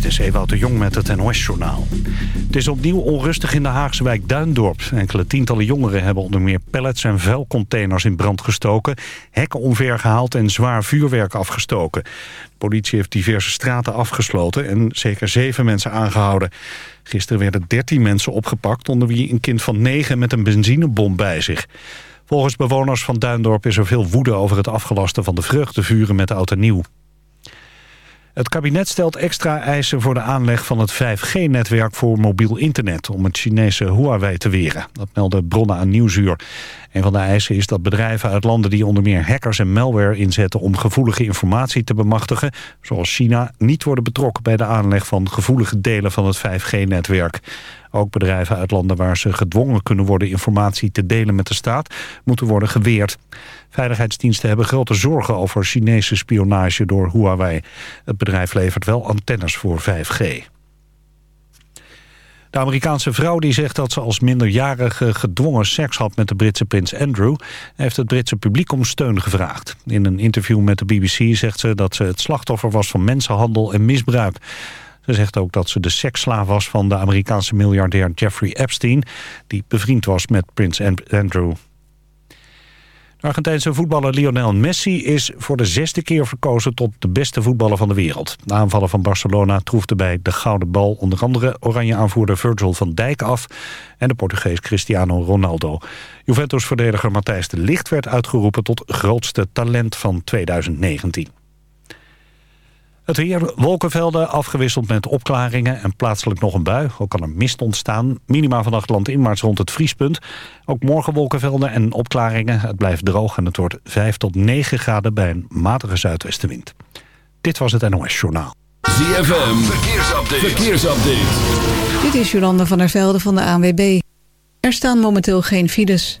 Dit is Ewout de Jong met het NOS-journaal. Het is opnieuw onrustig in de Haagse wijk Duindorp. Enkele tientallen jongeren hebben onder meer pallets en vuilcontainers in brand gestoken... hekken omvergehaald en zwaar vuurwerk afgestoken. De politie heeft diverse straten afgesloten en zeker zeven mensen aangehouden. Gisteren werden dertien mensen opgepakt, onder wie een kind van negen met een benzinebom bij zich. Volgens bewoners van Duindorp is er veel woede over het afgelasten van de vreugdevuren met oud en nieuw. Het kabinet stelt extra eisen voor de aanleg van het 5G-netwerk voor mobiel internet... om het Chinese Huawei te weren. Dat melden bronnen aan Nieuwsuur. Een van de eisen is dat bedrijven uit landen die onder meer hackers en malware inzetten... om gevoelige informatie te bemachtigen, zoals China... niet worden betrokken bij de aanleg van gevoelige delen van het 5G-netwerk. Ook bedrijven uit landen waar ze gedwongen kunnen worden informatie te delen met de staat... moeten worden geweerd. Veiligheidsdiensten hebben grote zorgen over Chinese spionage door Huawei. Het bedrijf levert wel antennes voor 5G. De Amerikaanse vrouw die zegt dat ze als minderjarige gedwongen seks had met de Britse prins Andrew... heeft het Britse publiek om steun gevraagd. In een interview met de BBC zegt ze dat ze het slachtoffer was van mensenhandel en misbruik. Ze zegt ook dat ze de seksslaaf was van de Amerikaanse miljardair Jeffrey Epstein... die bevriend was met prins Andrew. De Argentijnse voetballer Lionel Messi is voor de zesde keer verkozen tot de beste voetballer van de wereld. De aanvaller van Barcelona troefde bij de gouden bal onder andere oranje aanvoerder Virgil van Dijk af en de Portugees Cristiano Ronaldo. Juventus-verdediger Matthijs de Ligt werd uitgeroepen tot grootste talent van 2019. Het weer, wolkenvelden, afgewisseld met opklaringen en plaatselijk nog een bui. Ook kan er mist ontstaan. Minima vannacht landinwaarts rond het vriespunt. Ook morgen wolkenvelden en opklaringen. Het blijft droog en het wordt 5 tot 9 graden bij een matige zuidwestenwind. Dit was het NOS Journaal. ZFM, verkeersupdate. verkeersupdate. Dit is Jolanda van der Velde van de ANWB. Er staan momenteel geen files.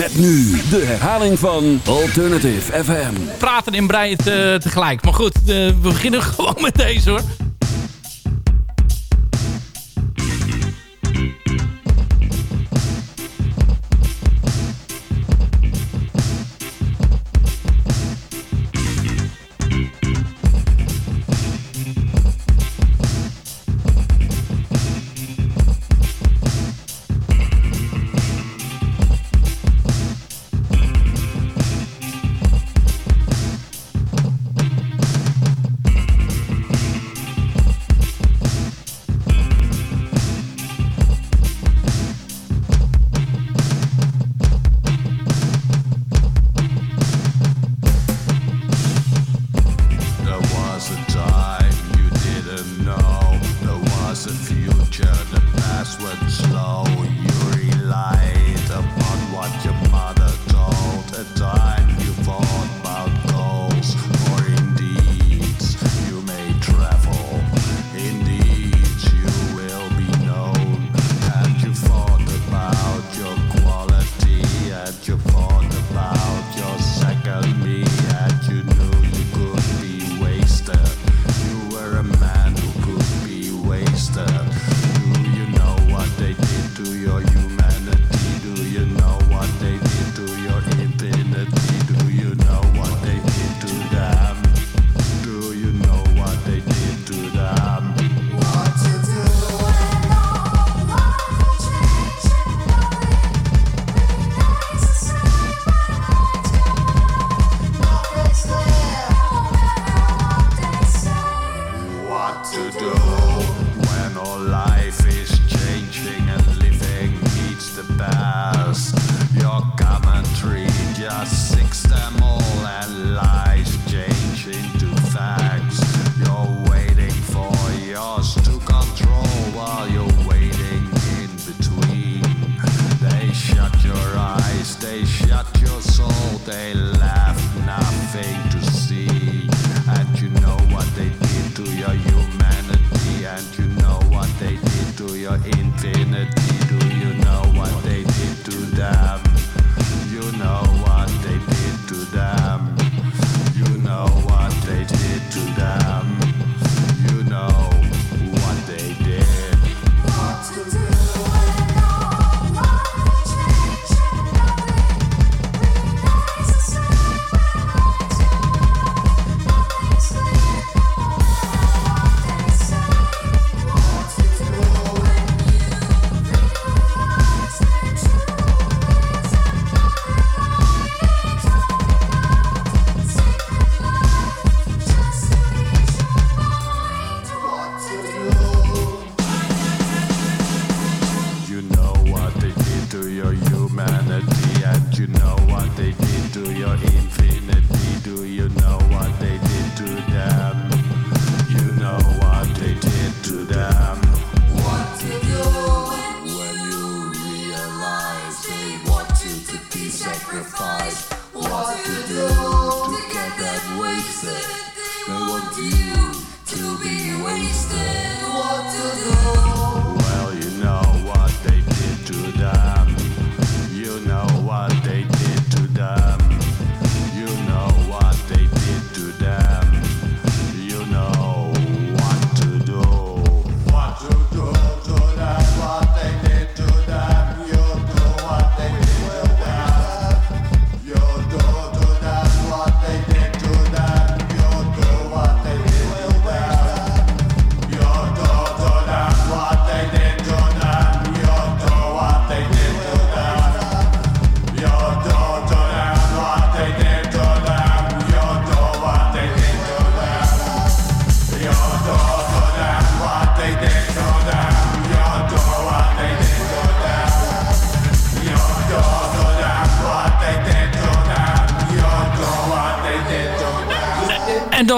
Met nu de herhaling van Alternative FM. Praten in breien te, tegelijk. Maar goed, we beginnen gewoon met deze hoor.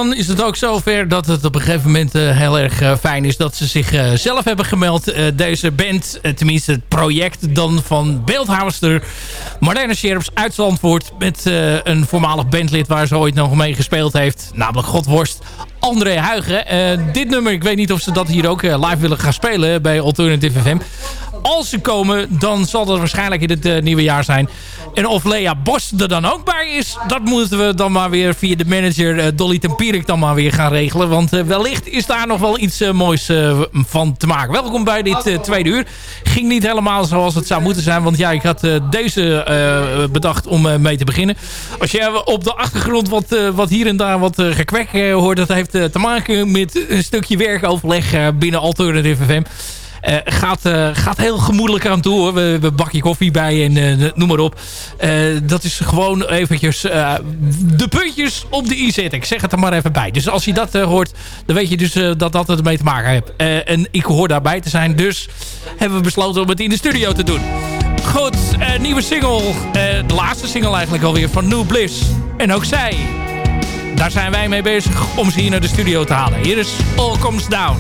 Dan is het ook zover dat het op een gegeven moment uh, heel erg uh, fijn is dat ze zichzelf zelf hebben gemeld. deze band, tenminste het project dan van beeldhouwster Marlene Scherps uit Zandvoort. Met een voormalig bandlid waar ze ooit nog mee gespeeld heeft. Namelijk Godworst André Huigen. dit nummer, ik weet niet of ze dat hier ook live willen gaan spelen bij Alternative FM als ze komen, dan zal dat waarschijnlijk in het uh, nieuwe jaar zijn. En of Lea Bos er dan ook bij is, dat moeten we dan maar weer via de manager uh, Dolly Tempierik dan maar weer gaan regelen. Want uh, wellicht is daar nog wel iets moois van te maken. Welkom bij dit tweede uur. Ging niet helemaal zoals het zou moeten zijn, want ja, ik had deze bedacht om mee te beginnen. Als je op de achtergrond wat, wat hier en daar wat gekwek hoort, dat heeft te maken met een stukje werkoverleg binnen Alternative FM. Uh, gaat, uh, gaat heel gemoedelijk aan toe. Hoor. We, bakje koffie bij en uh, noem maar op. dat is gewoon eventjes de puntjes op de i zetten. Ik zeg het er maar even bij. Dus als je dat hoort, dan weet je dus dat dat ermee te maken heeft. en ik hoor daarbij te zijn. Dus hebben we besloten om het in de studio te doen. Goed, nieuwe single. de laatste single eigenlijk alweer van New Bliss. En ook zij. Daar zijn wij mee bezig om ze hier naar de studio te halen. Hier is All Comes Down.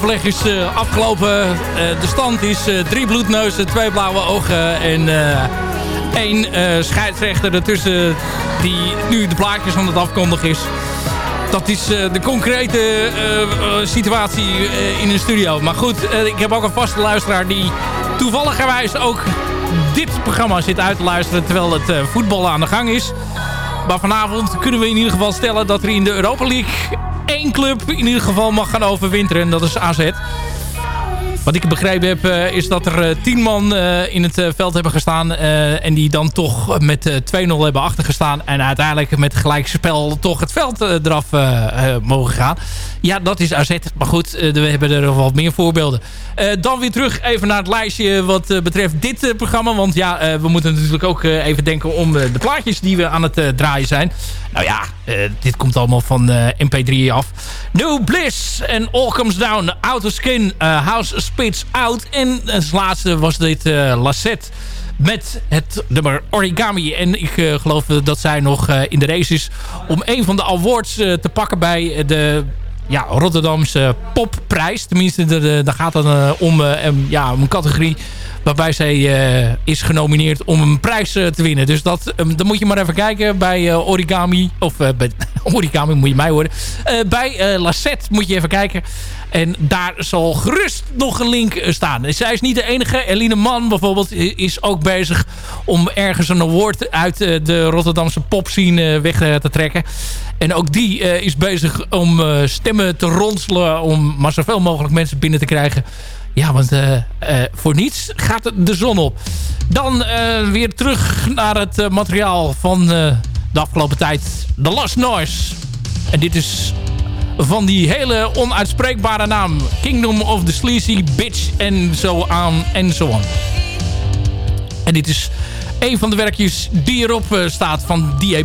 Werkoverleg is eh, afgelopen. Eh, de stand is eh, drie bloedneuzen, twee blauwe ogen en één scheidsrechter ertussen die nu de plaatjes aan het afkondigen is. Dat is de concrete situatie in de studio. Maar goed, ik heb ook een vaste luisteraar die toevalligerwijs ook dit programma zit uit te luisteren terwijl het voetbal aan de gang is. Maar vanavond kunnen we in ieder geval stellen dat er in de Europa League één club in ieder geval mag gaan overwinteren. En dat is AZ. Wat ik begrepen heb is is dat er eh, tien man eh, in het eh, veld hebben gestaan. eh, en die dan toch met eh, 2-0 hebben achtergestaan. En uiteindelijk met gelijkspel toch het veld eh, eraf eh, eh, mogen gaan. Ja, dat is AZ. Maar goed, eh, we hebben er wat meer voorbeelden. Eh, dan weer terug even naar het lijstje wat eh, betreft dit eh, programma. Want ja, eh, we moeten natuurlijk ook eh, even denken om eh, de plaatjes die we aan het eh, draaien zijn. Nou ja, eh, dit komt allemaal van eh, MP3 af. No Bliss en All Comes Down. Outer Skin, eh, House Spits Out. En als laatste was dit eh Lassette met het nummer Origami. En ik eh, geloof dat zij nog eh, in de race is om een van de awards te pakken bij de ja, Rotterdamse popprijs. Tenminste, daar gaat het eh, om, een- ja, een categorie waarbij zij eh, is genomineerd om een prijs te winnen. Dus dat, dan moet je maar even kijken bij Origami. Of bij Origami moet je mij horen. Bij Lassette moet je even kijken. En daar zal gerust nog een link staan. Zij is niet de enige. Eline Mann bijvoorbeeld is ook bezig om ergens een award uit de Rotterdamse popscene weg te trekken. En ook die eh, is bezig om eh, stemmen te ronselen... om maar zoveel mogelijk mensen binnen te krijgen. Ja, want eh, voor niets gaat de zon op. Dan weer terug naar het materiaal van de afgelopen tijd. The Last Noise. En dit is van die hele onuitspreekbare naam. Kingdom of the Sleazy Bitch en zo aan en zo aan. En dit is een van de werkjes die erop staat van die.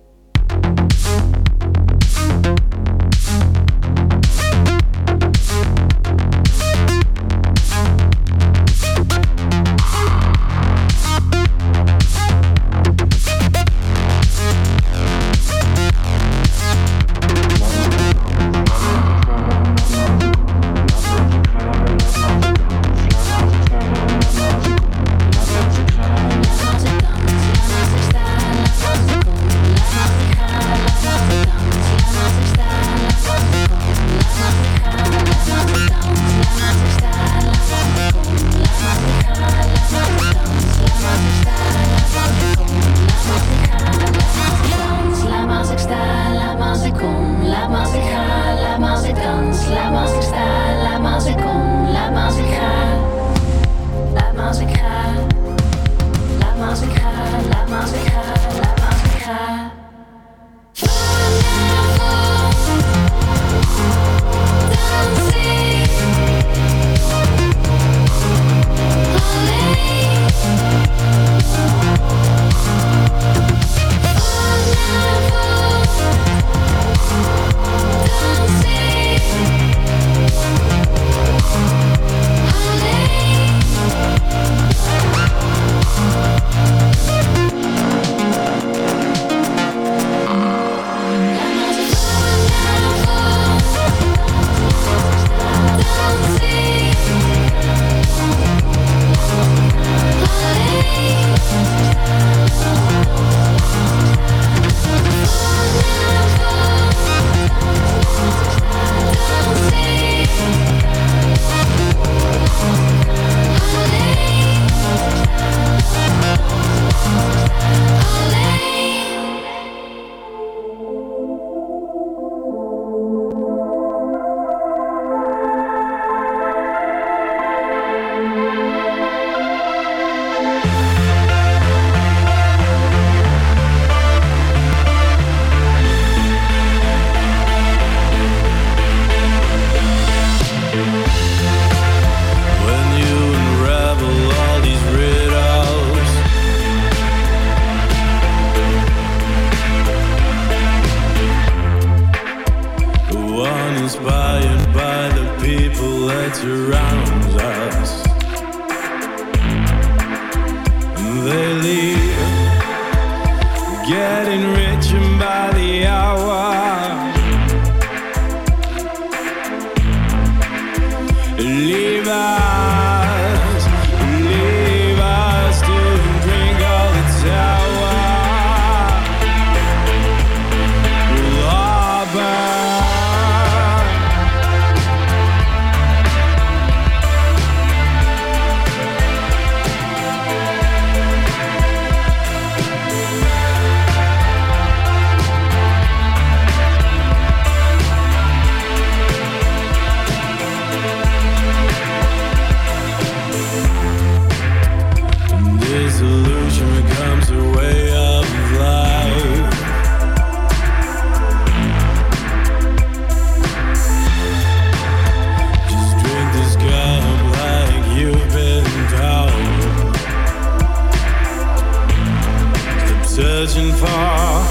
far.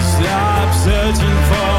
Stop searching for.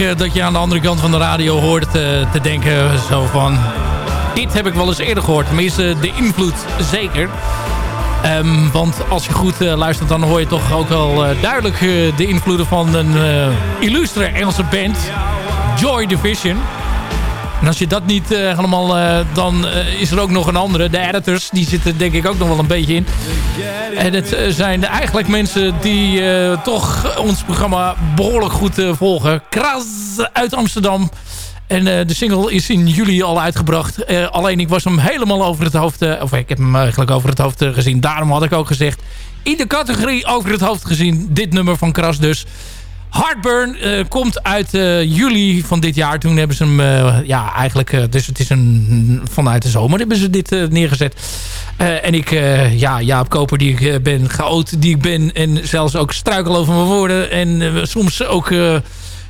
Eh, dat je aan de andere kant van de radio hoort eh, te denken zo van... Dit heb ik wel eens eerder gehoord. Tenminste, de invloed zeker. Ehm, want als je goed eh, luistert, dan hoor je toch ook wel duidelijk de invloeden van een illustre Engelse band. Joy Division. En als je dat niet eh, helemaal... eh, dan eh, is er ook nog een andere. De editors, die zitten denk ik ook nog wel een beetje in. En het zijn eigenlijk mensen die toch ons programma behoorlijk goed volgen. Kras uit Amsterdam. En de single is in juli al uitgebracht. Alleen ik was hem helemaal over het hoofd... of ik heb hem eigenlijk over het hoofd gezien. Daarom had ik ook gezegd... in de categorie over het hoofd gezien. Dit nummer van Kras dus. Heartburn eh, komt uit eh, juli van dit jaar. Toen hebben ze hem, eh, ja, eigenlijk, dus het is een, vanuit de zomer hebben ze dit neergezet. En ik, ja, Jaap Koper die ik ben, chaot die ik ben en zelfs ook struikel over mijn woorden. En soms ook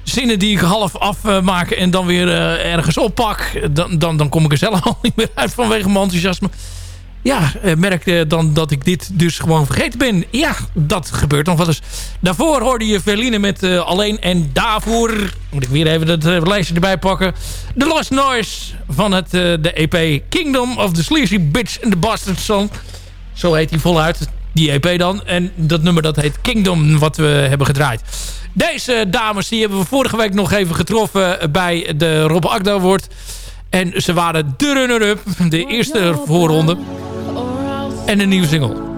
zinnen die ik half afmaak en dan weer ergens oppak. Dan, dan, dan kom ik er zelf al niet meer uit vanwege mijn enthousiasme. Ja, eh, merk eh, dan dat ik dit dus gewoon vergeten ben. Ja, dat gebeurt nog wel eens. Daarvoor hoorde je Verline met eh, Alleen. En daarvoor, moet ik weer even het eh, lijstje erbij pakken. The Lost Noise van het, de EP Kingdom of the Sleazy Bitch and the Bastard Song. Zo heet die voluit, die EP dan. En dat nummer dat heet Kingdom, wat we hebben gedraaid. Deze dames die hebben we vorige week nog even getroffen bij de Rob Award. En ze waren de runner-up, de eerste voorronde. En een nieuwe single.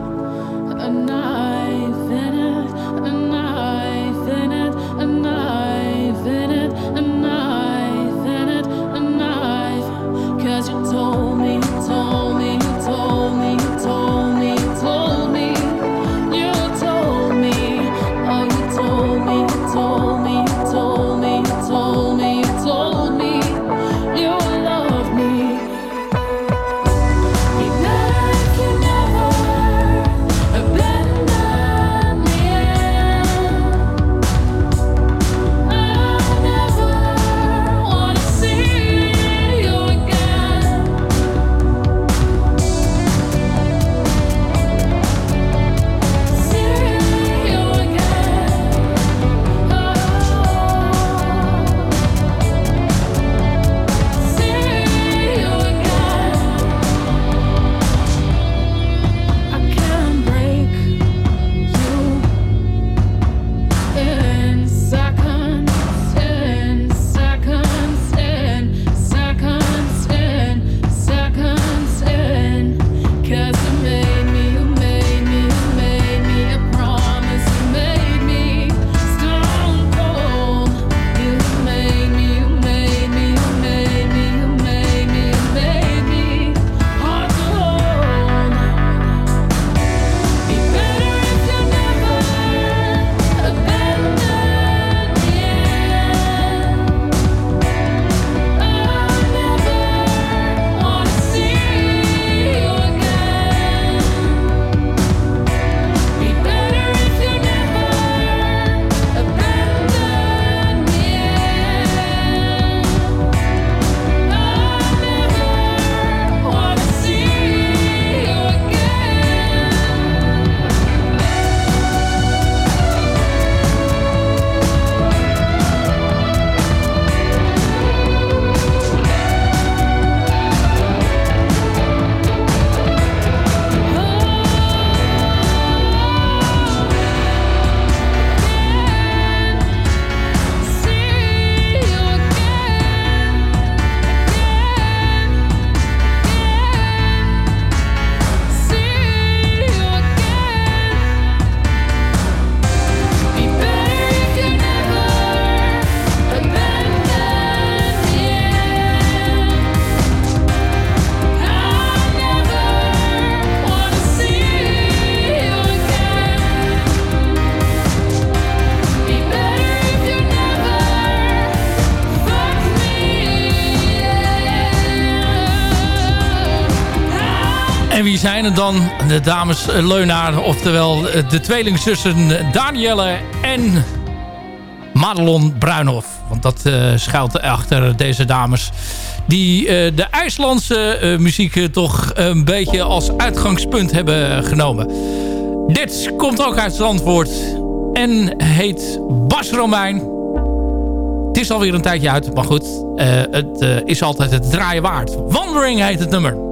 Er dan? De dames Leunaar, oftewel de tweelingzussen Danielle en Madelon Bruinhof. Want dat eh, schuilt achter deze dames. Die eh, de IJslandse eh, muziek toch een beetje als uitgangspunt hebben genomen. Dit komt ook uit Zandvoort. En heet Bas Romein. Het is alweer een tijdje uit, maar goed. het is altijd het draaien waard. Wandering heet het nummer.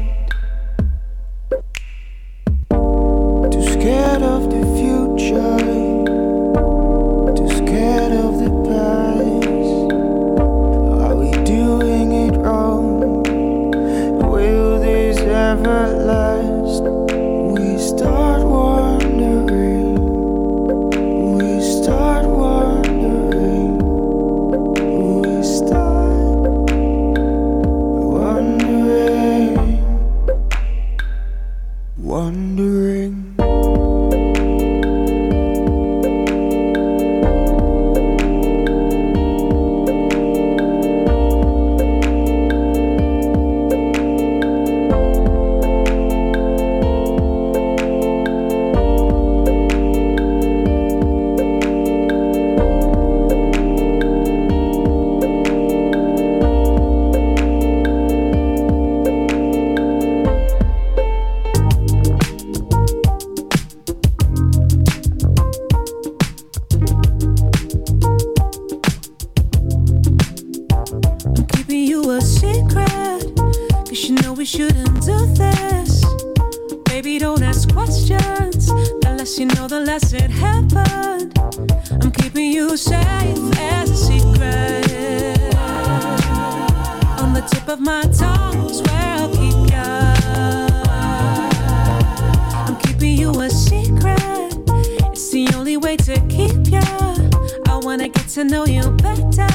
Way to keep ya. I wanna get to know you better.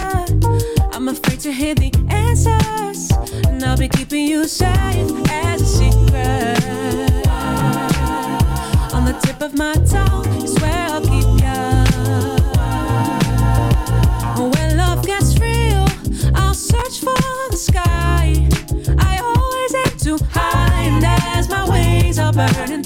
I'm afraid to hear the answers, and I'll be keeping you safe as a secret. On the tip of my tongue is where I'll keep you. When love gets real, I'll search for the sky. I always aim too high, and as my wings are burning,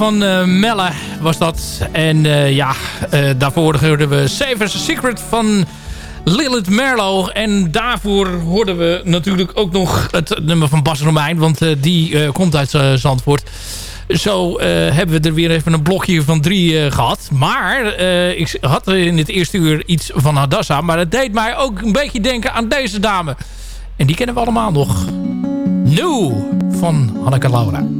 van eh, Melle was dat. En eh, ja, eh, daarvoor hoorden we Saver's Secret van Lilith Merlo. En daarvoor hoorden we natuurlijk ook nog het nummer van Bas Romein. Want die komt uit Zandvoort. Zo hebben we er weer even een blokje van drie eh, gehad. Maar ik had in het eerste uur iets van Hadassa. Maar het deed mij ook een beetje denken aan deze dame. En die kennen we allemaal nog. New van Hanneke Laura.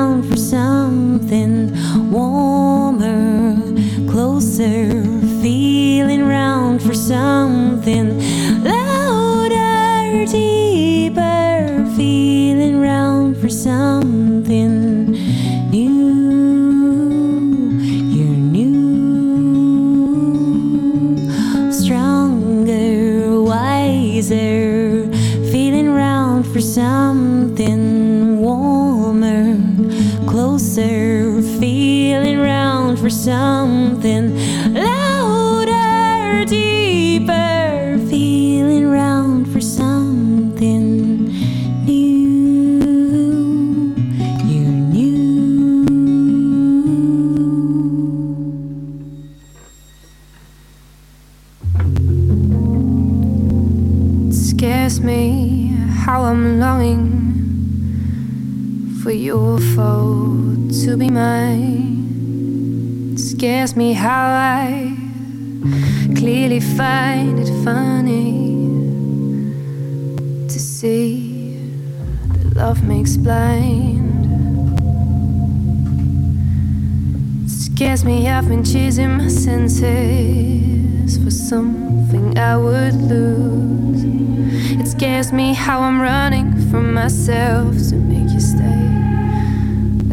how I'm running from myself to make you stay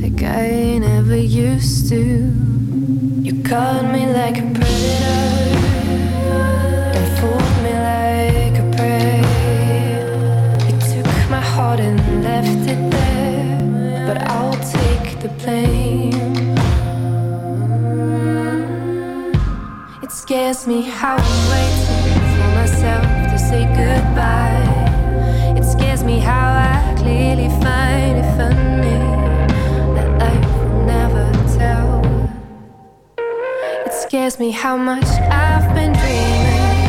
like I never used to. You caught me like a predator and fooled me like a prey. You took my heart and left it there, but I'll take the blame. It scares me how I'm waiting for myself to say goodbye. Tells me how much I've been dreaming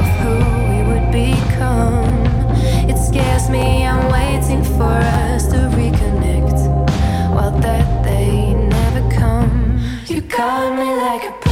of who we would become. It scares me, I'm waiting for us to reconnect. While that day never comes, you call me like a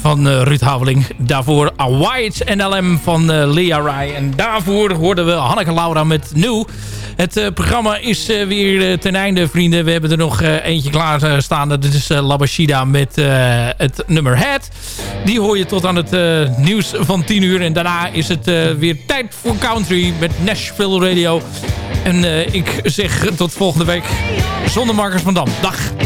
Van eh, Ruud Haveling. Daarvoor A White NLM van uh, Lea Rai. En daarvoor hoorden we Hanneke Laura met nieuw. Het eh, programma is weer ten einde, vrienden. We hebben er nog eentje klaar staan. Dat is Labashida met het nummer Head. Die hoor je tot aan het nieuws van 10 uur. En daarna is het weer tijd voor Country met Nashville Radio. En ik zeg tot volgende week zonder Marcus van Dam. Dag!